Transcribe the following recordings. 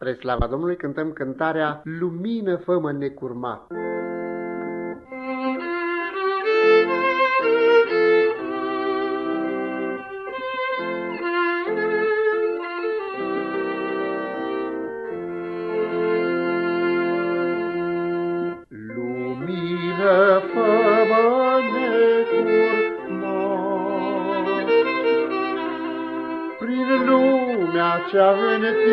Spre slava Domnului cântăm cântarea Lumină fămă necurmat. Lumină fămă lumea cea întinsă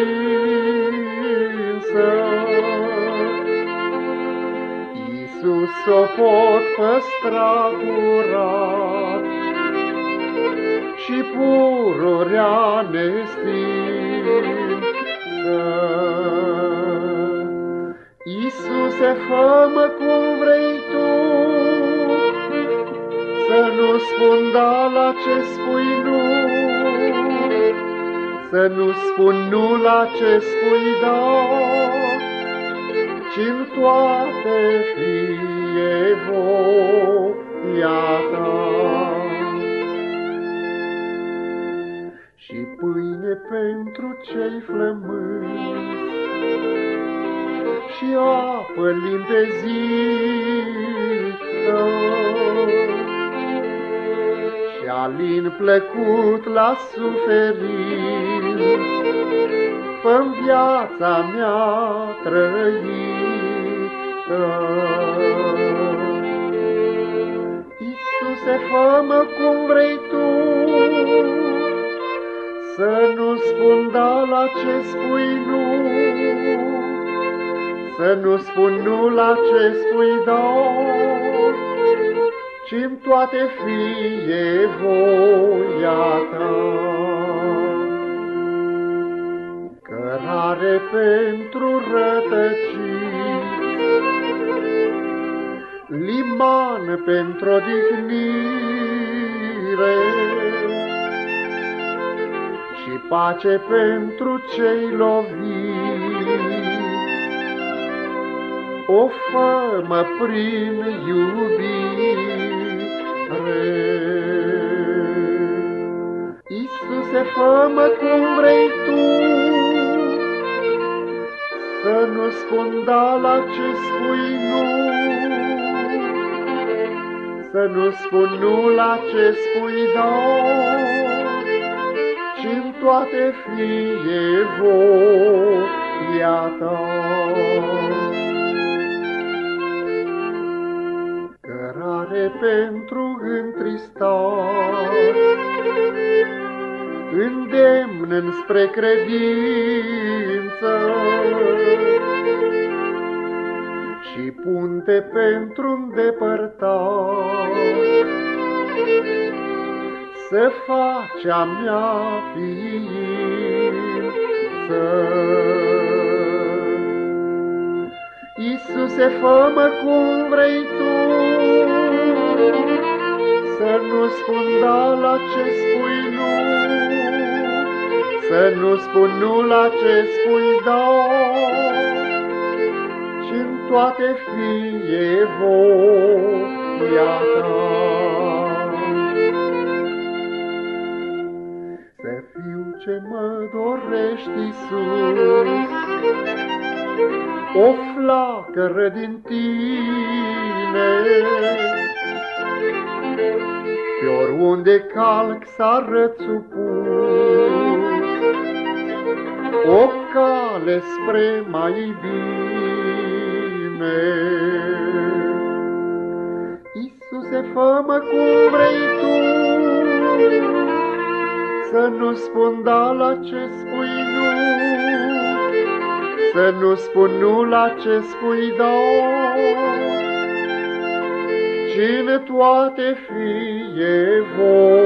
viață. Iisus o pot păstra curat și pururea nestinsă. Iisuse, fă-mă cum vrei Tu, să nu spun da la ce spui nu, să nu spun nu la ce spui da, ci în toate fie voia ta. Și pâine pentru cei flămânzi, și apă limpezită, și alin plăcut la suferit. Fă viața mea trăită. Iisuse, fă-mă cum vrei Tu, să nu spun da la ce spui nu, să nu spun nu la ce spui da, ci-mi toate fie voia Ta. Cărare pentru rătăciri, liman pentru odihnire și pace pentru cei loviți. O fămă prin iubire. Iisuse, fă-mă cum vrei Tu, să nu spun da la ce spui nu, Să nu spun nu la ce spui da, ci în toate fie voia ta. Cărare pentru întristat, îndemn înspre credință și punte pentru îndepărtat. Să faci a mea ființă. Iisuse, fă-mă cum vrei Tu, să nu spun da la ce spui nu, să nu spun nu la ce spui da, și în toate fie voia ta. Să fiu ce mă dorești, Iisus, o flacără din tine, pe oriunde calc s-arăt supus, o cale spre mai bine. Iisuse, fă-mă cum vrei Tu, să nu spun da la ce spui nu, să nu spun nu la ce spui da, ci în toate fie voi.